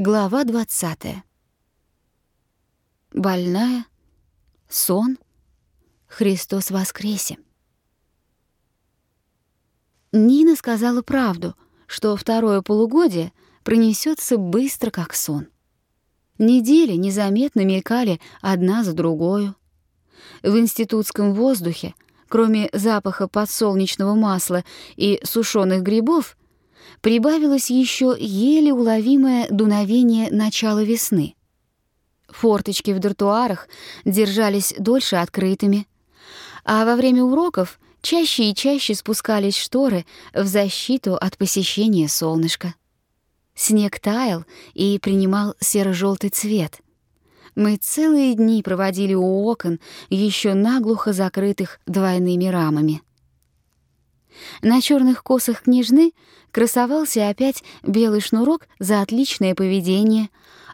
Глава 20. Больная, сон, Христос воскресе. Нина сказала правду, что второе полугодие пронесется быстро, как сон. Недели незаметно мелькали одна за другой. В институтском воздухе, кроме запаха подсолнечного масла и сушеных грибов, прибавилось еще еле уловимое дуновение начала весны. Форточки в дартуарах держались дольше открытыми, а во время уроков чаще и чаще спускались шторы в защиту от посещения солнышка. Снег таял и принимал серо-желтый цвет. Мы целые дни проводили у окон, еще наглухо закрытых двойными рамами. На черных косах княжны красовался опять белый шнурок за отличное поведение,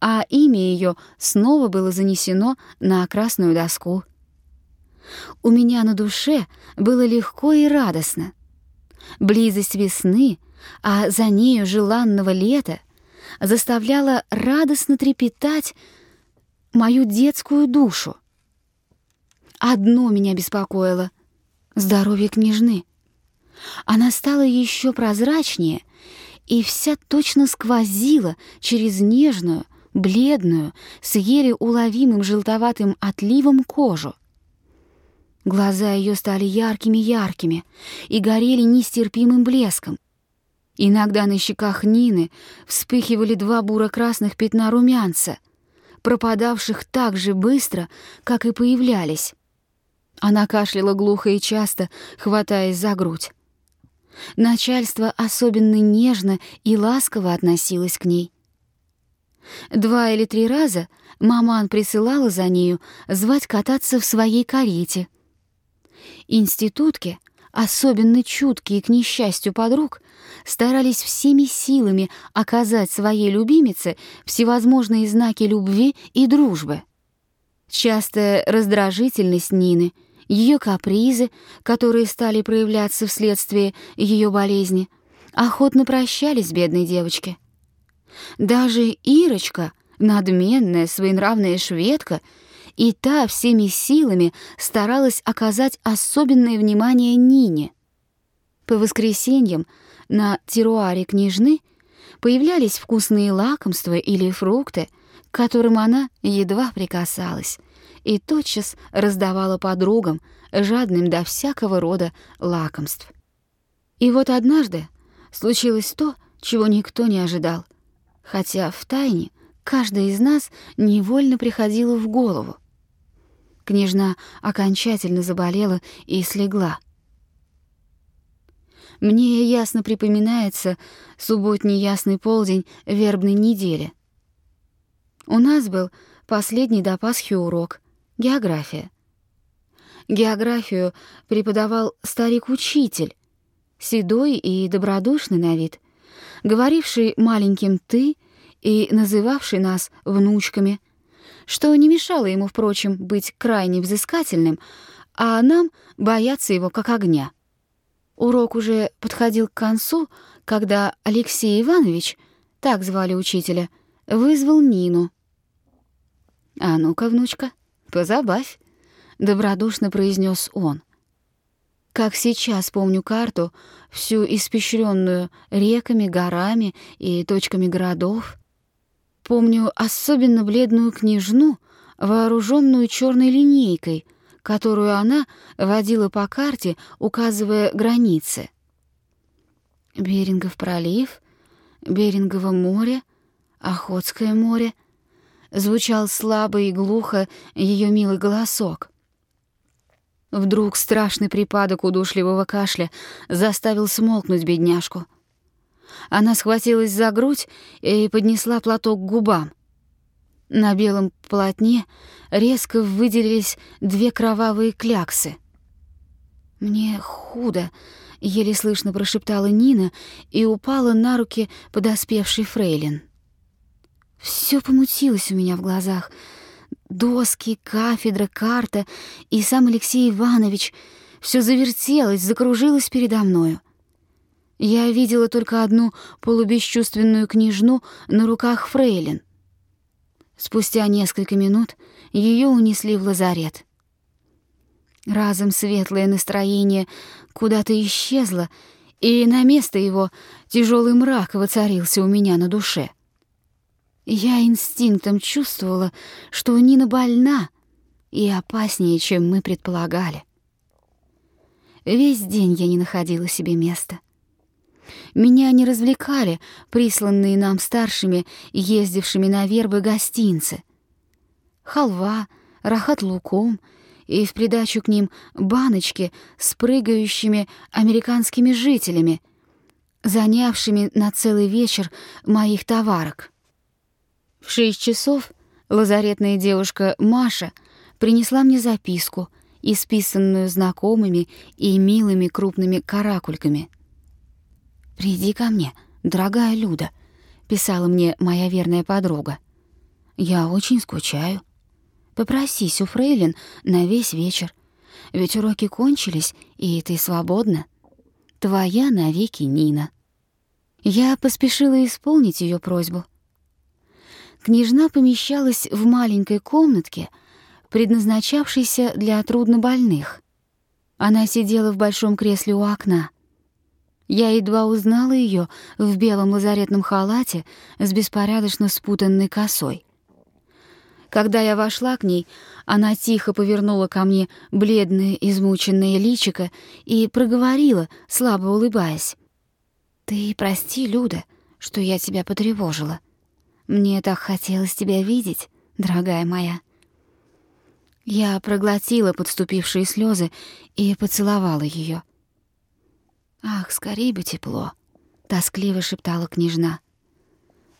а имя ее снова было занесено на красную доску. У меня на душе было легко и радостно. Близость весны, а за нею желанного лета, заставляла радостно трепетать мою детскую душу. Одно меня беспокоило — здоровье княжны — она стала еще прозрачнее и вся точно сквозила через нежную, бледную, с еле уловимым желтоватым отливом кожу. Глаза ее стали яркими-яркими и горели нестерпимым блеском. Иногда на щеках Нины вспыхивали два буро-красных пятна румянца, пропадавших так же быстро, как и появлялись. Она кашляла глухо и часто, хватаясь за грудь. Начальство особенно нежно и ласково относилось к ней. Два или три раза маман присылала за нею звать кататься в своей карете. Институтки, особенно чуткие к несчастью подруг, старались всеми силами оказать своей любимице всевозможные знаки любви и дружбы. Частая раздражительность Нины — ее капризы, которые стали проявляться вследствие ее болезни, охотно прощались бедной девочке. Даже Ирочка, надменная, своенравная шведка, и та всеми силами старалась оказать особенное внимание Нине. По воскресеньям на теруаре княжны появлялись вкусные лакомства или фрукты, к которым она едва прикасалась, и тотчас раздавала подругам, жадным до всякого рода лакомств. И вот однажды случилось то, чего никто не ожидал, хотя в тайне каждая из нас невольно приходила в голову. Княжна окончательно заболела и слегла. Мне ясно припоминается субботний ясный полдень вербной недели. У нас был последний до Пасхи урок — География. Географию преподавал старик-учитель, седой и добродушный на вид, говоривший маленьким «ты» и называвший нас внучками, что не мешало ему, впрочем, быть крайне взыскательным, а нам бояться его как огня. Урок уже подходил к концу, когда Алексей Иванович, так звали учителя, вызвал Нину. «А ну-ка, внучка», «Позабавь», — добродушно произнес он. Как сейчас помню карту, всю испещренную реками, горами и точками городов. Помню особенно бледную княжну, вооруженную черной линейкой, которую она водила по карте, указывая границы. Берингов пролив, Берингово море, Охотское море — звучал слабо и глухо ее милый голосок. Вдруг страшный припадок удушливого кашля заставил смолкнуть бедняжку. Она схватилась за грудь и поднесла платок к губам. На белом полотне резко выделились две кровавые кляксы. «Мне худо», — еле слышно прошептала Нина и упала на руки подоспевший фрейлин. Все помутилось у меня в глазах. Доски, кафедра, карта и сам Алексей Иванович. Все завертелось, закружилось передо мною. Я видела только одну полубесчувственную княжну на руках фрейлин. Спустя несколько минут ее унесли в лазарет. Разом светлое настроение куда-то исчезло, и на место его тяжелый мрак воцарился у меня на душе. Я инстинктом чувствовала, что Нина больна и опаснее, чем мы предполагали. Весь день я не находила себе места. Меня не развлекали присланные нам старшими, ездившими на вербы гостинцы. Халва, рахат луком и в придачу к ним баночки с прыгающими американскими жителями, занявшими на целый вечер моих товарок. В шесть часов лазаретная девушка Маша принесла мне записку, исписанную знакомыми и милыми крупными каракульками — «Приди ко мне, дорогая Люда», — писала мне моя верная подруга. «Я очень скучаю. Попросись у фрейлин на весь вечер, ведь уроки кончились, и ты свободна. Твоя навеки Нина». Я поспешила исполнить ее просьбу. Княжна помещалась в маленькой комнатке, предназначавшейся для труднобольных. Она сидела в большом кресле у окна — я едва узнала ее в белом лазаретном халате с беспорядочно спутанной косой. Когда я вошла к ней, она тихо повернула ко мне бледное, измученное личико и проговорила, слабо улыбаясь. «Ты прости, Люда, что я тебя потревожила. Мне так хотелось тебя видеть, дорогая моя». Я проглотила подступившие слезы и поцеловала ее. «Ах, скорей бы тепло!» — тоскливо шептала княжна.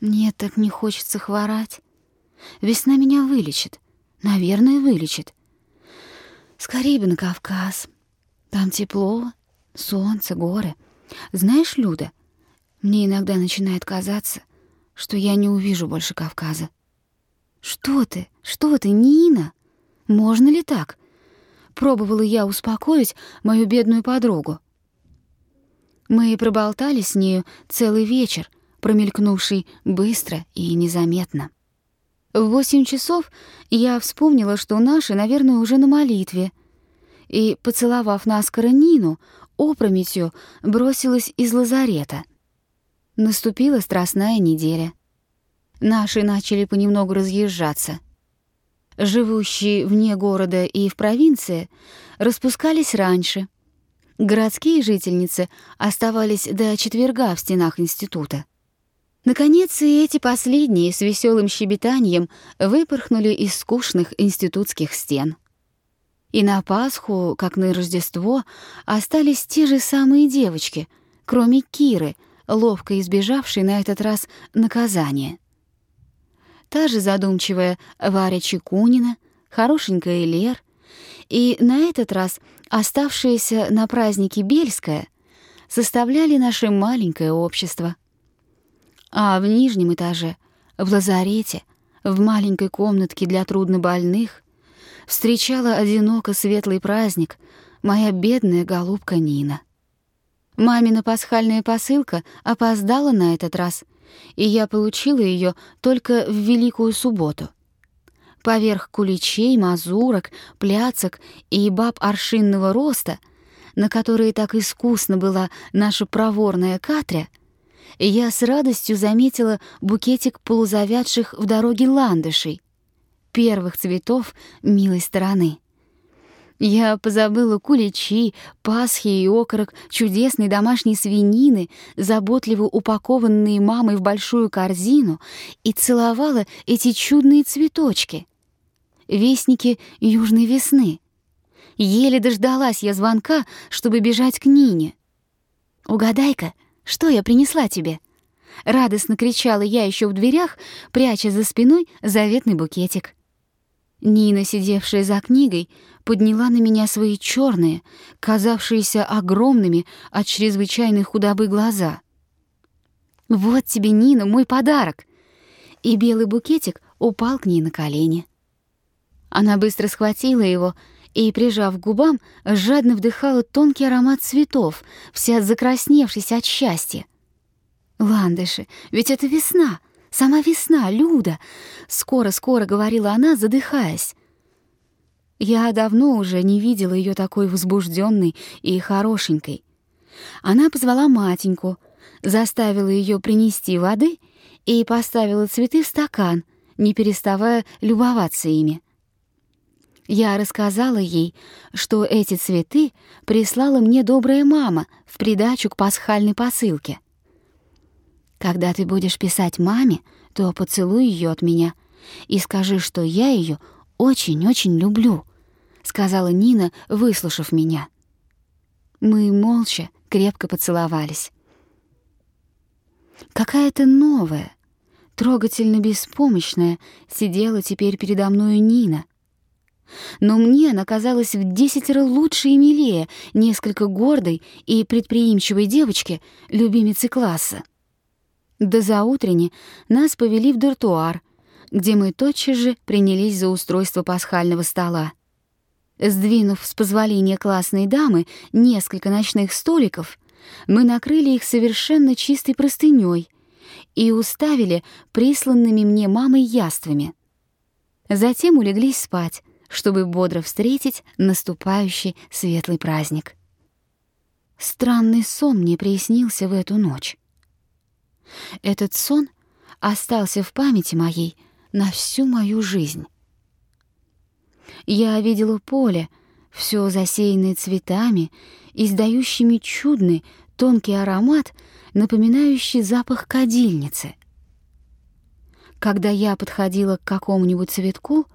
«Мне так не хочется хворать. Весна меня вылечит. Наверное, вылечит. Скорей бы на Кавказ. Там тепло, солнце, горы. Знаешь, Люда, мне иногда начинает казаться, что я не увижу больше Кавказа. Что ты? Что ты, Нина? Можно ли так? Пробовала я успокоить мою бедную подругу. Мы проболтали с нею целый вечер, промелькнувший быстро и незаметно. В восемь часов я вспомнила, что наши, наверное, уже на молитве, и, поцеловав наскоро Нину, опрометью бросилась из лазарета. Наступила страстная неделя. Наши начали понемногу разъезжаться. Живущие вне города и в провинции распускались раньше — Городские жительницы оставались до четверга в стенах института. Наконец, и эти последние с веселым щебетанием выпорхнули из скучных институтских стен. И на Пасху, как на Рождество, остались те же самые девочки, кроме Киры, ловко избежавшей на этот раз наказания. Та же задумчивая Варя Чекунина, хорошенькая Лер — и на этот раз оставшиеся на празднике Бельская составляли наше маленькое общество. А в нижнем этаже, в лазарете, в маленькой комнатке для труднобольных, встречала одиноко светлый праздник моя бедная голубка Нина. Мамина пасхальная посылка опоздала на этот раз, и я получила ее только в Великую субботу — Поверх куличей, мазурок, пляцок и баб аршинного роста, на которые так искусно была наша проворная Катря, я с радостью заметила букетик полузавядших в дороге ландышей, первых цветов милой стороны. Я позабыла куличи, пасхи и окорок чудесной домашней свинины, заботливо упакованные мамой в большую корзину, и целовала эти чудные цветочки — вестники южной весны. Еле дождалась я звонка, чтобы бежать к Нине. «Угадай-ка, что я принесла тебе?» Радостно кричала я еще в дверях, пряча за спиной заветный букетик. Нина, сидевшая за книгой, подняла на меня свои черные, казавшиеся огромными от чрезвычайной худобы глаза. «Вот тебе, Нина, мой подарок!» И белый букетик упал к ней на колени. Она быстро схватила его и, прижав к губам, жадно вдыхала тонкий аромат цветов, вся закрасневшись от счастья. «Ландыши, ведь это весна, сама весна, Люда!» Скоро-скоро говорила она, задыхаясь. Я давно уже не видела ее такой возбужденной и хорошенькой. Она позвала матеньку, заставила ее принести воды и поставила цветы в стакан, не переставая любоваться ими. Я рассказала ей, что эти цветы прислала мне добрая мама в придачу к пасхальной посылке. Когда ты будешь писать маме, то поцелуй ее от меня и скажи, что я ее очень-очень люблю, сказала Нина, выслушав меня. Мы молча крепко поцеловались. Какая-то новая, трогательно беспомощная сидела теперь передо мною Нина. Но мне она казалась в десятеро лучше и милее несколько гордой и предприимчивой девочки, любимицы класса. До заутренни нас повели в дартуар, где мы тотчас же принялись за устройство пасхального стола. Сдвинув с позволения классной дамы несколько ночных столиков, мы накрыли их совершенно чистой простыней и уставили присланными мне мамой яствами. Затем улеглись спать, чтобы бодро встретить наступающий светлый праздник. Странный сон мне приснился в эту ночь. Этот сон остался в памяти моей на всю мою жизнь. Я видела поле, все засеянное цветами, издающими чудный тонкий аромат, напоминающий запах кадильницы. Когда я подходила к какому-нибудь цветку,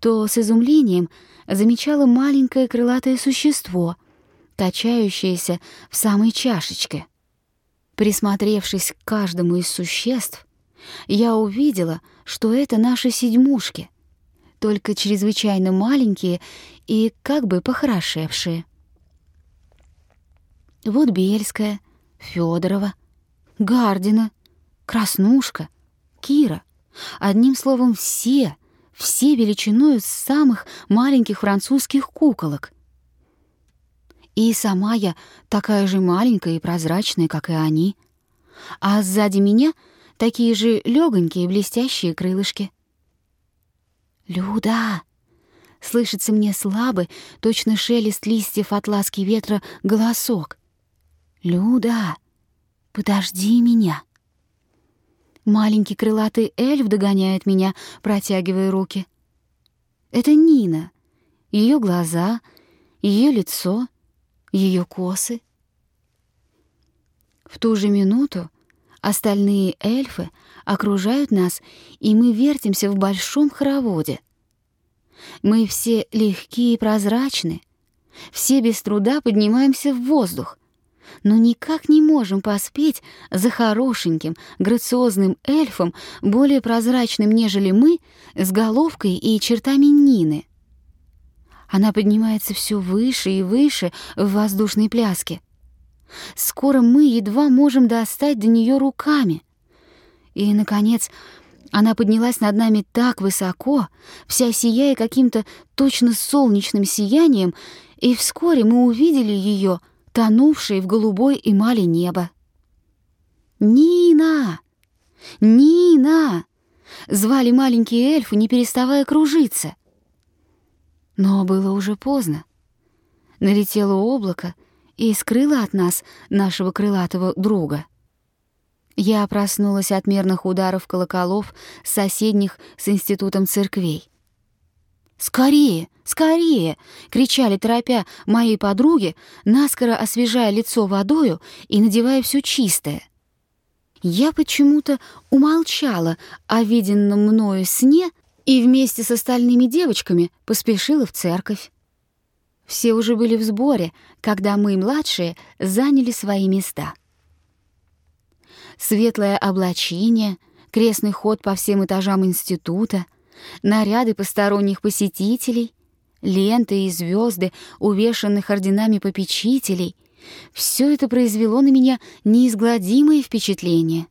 то с изумлением замечала маленькое крылатое существо, качающееся в самой чашечке. Присмотревшись к каждому из существ, я увидела, что это наши седьмушки, только чрезвычайно маленькие и как бы похорошевшие. Вот Бельская, Федорова, Гардина, Краснушка, Кира. Одним словом, все, все величиною самых маленьких французских куколок — и сама я такая же маленькая и прозрачная, как и они. А сзади меня такие же легонькие блестящие крылышки. «Люда!» — слышится мне слабый, точно шелест листьев от ласки ветра, голосок. «Люда, подожди меня!» Маленький крылатый эльф догоняет меня, протягивая руки. Это Нина. Ее глаза, ее лицо, ее косы. В ту же минуту остальные эльфы окружают нас, и мы вертимся в большом хороводе. Мы все легкие и прозрачны, все без труда поднимаемся в воздух, но никак не можем поспеть за хорошеньким, грациозным эльфом, более прозрачным, нежели мы, с головкой и чертами Нины — она поднимается все выше и выше в воздушной пляске. Скоро мы едва можем достать до нее руками. И, наконец, она поднялась над нами так высоко, вся сияя каким-то точно солнечным сиянием, и вскоре мы увидели ее, тонувшей в голубой эмали неба. «Нина! Нина!» — звали маленькие эльфы, не переставая кружиться — но было уже поздно. Налетело облако и скрыло от нас нашего крылатого друга. Я проснулась от мерных ударов колоколов соседних с институтом церквей. «Скорее! Скорее!» — кричали, торопя мои подруги, наскоро освежая лицо водою и надевая все чистое. Я почему-то умолчала о виденном мною сне — и вместе с остальными девочками поспешила в церковь. Все уже были в сборе, когда мы, младшие, заняли свои места. Светлое облачение, крестный ход по всем этажам института, наряды посторонних посетителей, ленты и звезды, увешанных орденами попечителей — все это произвело на меня неизгладимое впечатление.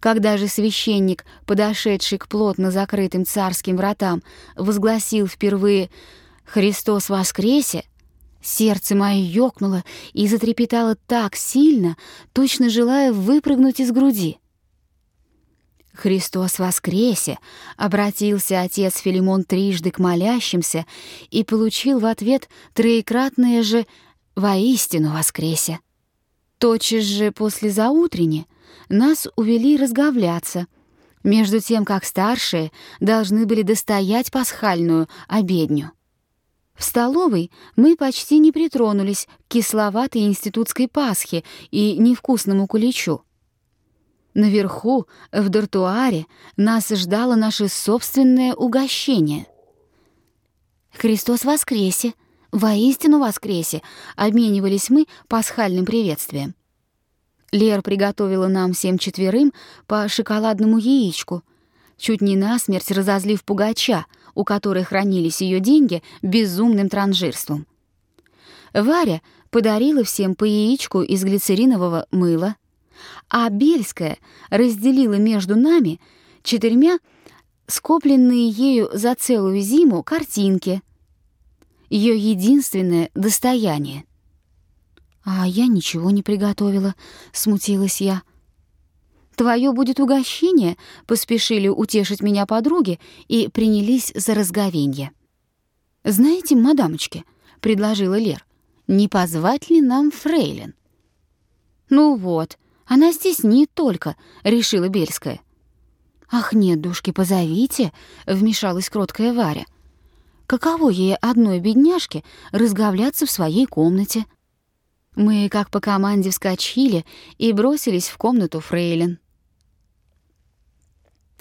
Когда же священник, подошедший к плотно закрытым царским вратам, возгласил впервые «Христос воскресе!» Сердце мое ёкнуло и затрепетало так сильно, точно желая выпрыгнуть из груди. «Христос воскресе!» — обратился отец Филимон трижды к молящимся и получил в ответ троекратное же «воистину воскресе!» Тотчас же после заутренне нас увели разговляться, между тем как старшие должны были достоять пасхальную обедню. В столовой мы почти не притронулись к кисловатой институтской пасхе и невкусному куличу. Наверху, в дартуаре, нас ждало наше собственное угощение. «Христос воскресе! Воистину воскресе!» — обменивались мы пасхальным приветствием. Лер приготовила нам всем четверым по шоколадному яичку, чуть не насмерть разозлив пугача, у которой хранились ее деньги, безумным транжирством. Варя подарила всем по яичку из глицеринового мыла, а Бельская разделила между нами четырьмя скопленные ею за целую зиму картинки. Ее единственное достояние. «А я ничего не приготовила», — смутилась я. «Твое будет угощение», — поспешили утешить меня подруги и принялись за разговенье. «Знаете, мадамочки», — предложила Лер, — «не позвать ли нам фрейлин?» «Ну вот, она здесь не только», — решила Бельская. «Ах нет, душки, позовите», — вмешалась кроткая Варя. «Каково ей одной бедняжке разговляться в своей комнате?» Мы, как по команде, вскочили и бросились в комнату Фрейлин.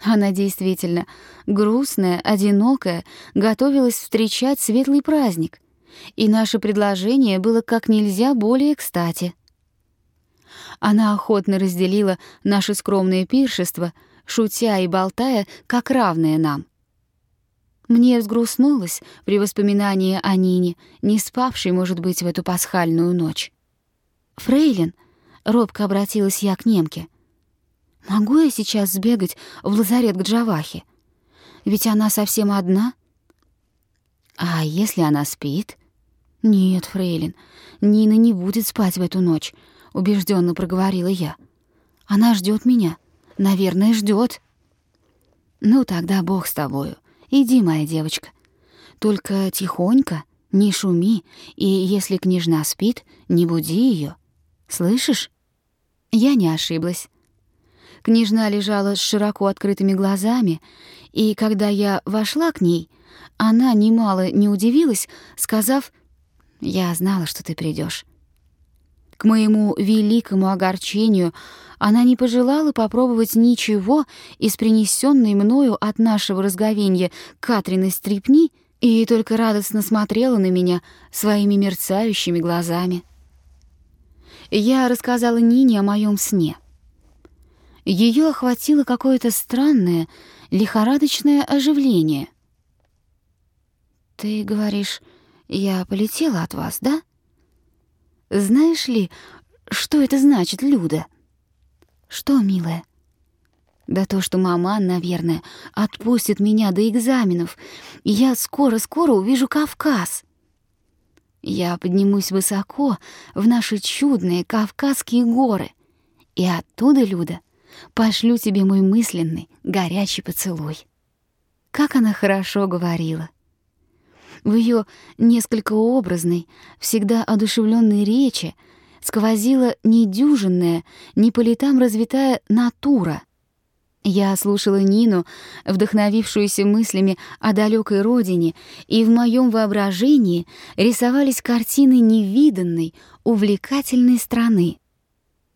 Она действительно грустная, одинокая, готовилась встречать светлый праздник, и наше предложение было как нельзя более кстати. Она охотно разделила наше скромное пиршество, шутя и болтая, как равное нам. Мне взгрустнулось при воспоминании о Нине, не спавшей, может быть, в эту пасхальную ночь. «Фрейлин», — робко обратилась я к немке, — «могу я сейчас сбегать в лазарет к Джавахе? Ведь она совсем одна». «А если она спит?» «Нет, Фрейлин, Нина не будет спать в эту ночь», — убежденно проговорила я. «Она ждет меня. Наверное, ждет. «Ну, тогда бог с тобою. Иди, моя девочка. Только тихонько, не шуми, и если княжна спит, не буди ее. Слышишь? Я не ошиблась. Княжна лежала с широко открытыми глазами, и когда я вошла к ней, она немало не удивилась, сказав, «Я знала, что ты придешь. К моему великому огорчению она не пожелала попробовать ничего из принесенной мною от нашего разговенья Катрины стрипни и только радостно смотрела на меня своими мерцающими глазами я рассказала Нине о моем сне. Ее охватило какое-то странное, лихорадочное оживление. «Ты говоришь, я полетела от вас, да? Знаешь ли, что это значит, Люда?» «Что, милая?» «Да то, что мама, наверное, отпустит меня до экзаменов, и я скоро-скоро увижу Кавказ». Я поднимусь высоко в наши чудные Кавказские горы, и оттуда, Люда, пошлю тебе мой мысленный, горячий поцелуй. Как она хорошо говорила. В ее несколько образной, всегда одушевленной речи сквозила недюжинная, не по летам развитая натура — я слушала Нину, вдохновившуюся мыслями о далекой родине, и в моем воображении рисовались картины невиданной, увлекательной страны.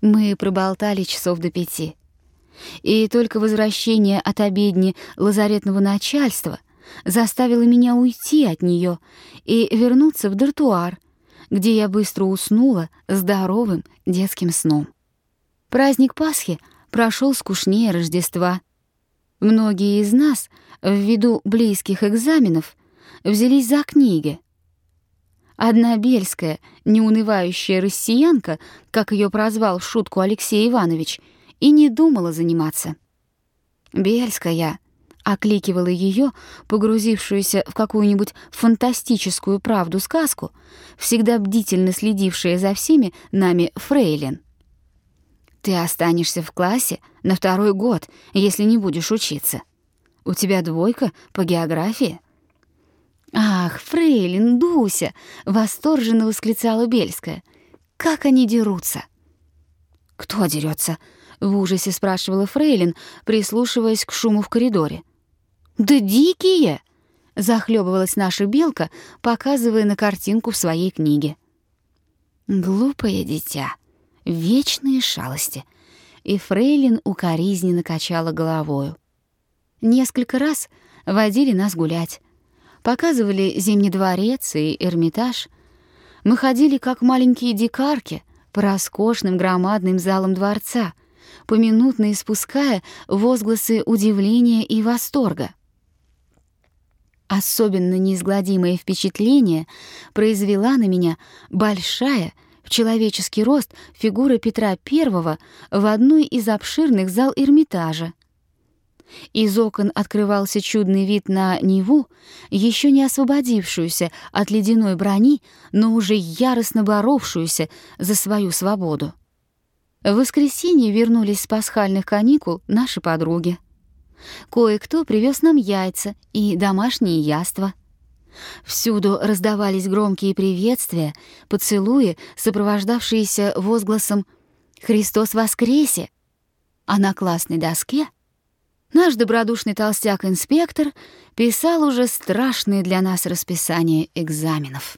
Мы проболтали часов до пяти. И только возвращение от обедни лазаретного начальства заставило меня уйти от нее и вернуться в дартуар, где я быстро уснула здоровым детским сном. Праздник Пасхи — прошел скучнее Рождества. Многие из нас, ввиду близких экзаменов, взялись за книги. Одна бельская, неунывающая россиянка, как ее прозвал в шутку Алексей Иванович, и не думала заниматься. «Бельская, окликивала ее, погрузившуюся в какую-нибудь фантастическую правду-сказку, всегда бдительно следившая за всеми нами фрейлин. «Ты останешься в классе на второй год, если не будешь учиться. У тебя двойка по географии». «Ах, фрейлин, Дуся!» — восторженно восклицала Бельская. «Как они дерутся!» «Кто дерется?» — в ужасе спрашивала фрейлин, прислушиваясь к шуму в коридоре. «Да дикие!» — захлебывалась наша белка, показывая на картинку в своей книге. «Глупое дитя, вечные шалости!» И фрейлин укоризненно качала головою. Несколько раз водили нас гулять. Показывали Зимний дворец и Эрмитаж. Мы ходили, как маленькие дикарки, по роскошным громадным залам дворца, поминутно испуская возгласы удивления и восторга. Особенно неизгладимое впечатление произвела на меня большая, в человеческий рост, фигура Петра I в одной из обширных зал Эрмитажа. Из окон открывался чудный вид на Неву, еще не освободившуюся от ледяной брони, но уже яростно боровшуюся за свою свободу. В воскресенье вернулись с пасхальных каникул наши подруги. Кое-кто привез нам яйца и домашние яства. Всюду раздавались громкие приветствия, поцелуи, сопровождавшиеся возгласом «Христос воскресе!», а на классной доске наш добродушный толстяк-инспектор писал уже страшные для нас расписания экзаменов.